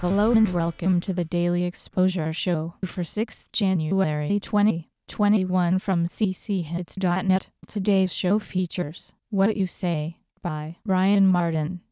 Hello and welcome to the Daily Exposure Show for 6th January 2021 from cchits.net. Today's show features What You Say by Ryan Martin.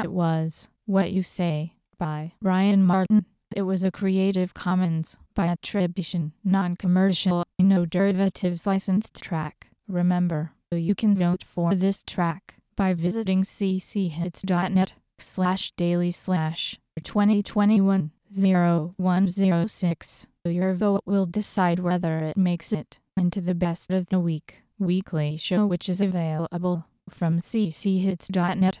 That was What You Say by Ryan Martin. It was a Creative Commons by attribution, non-commercial, no derivatives licensed track. Remember, you can vote for this track by visiting cchits.net slash daily slash 2021 0106. Your vote will decide whether it makes it into the best of the week weekly show which is available from cchits.net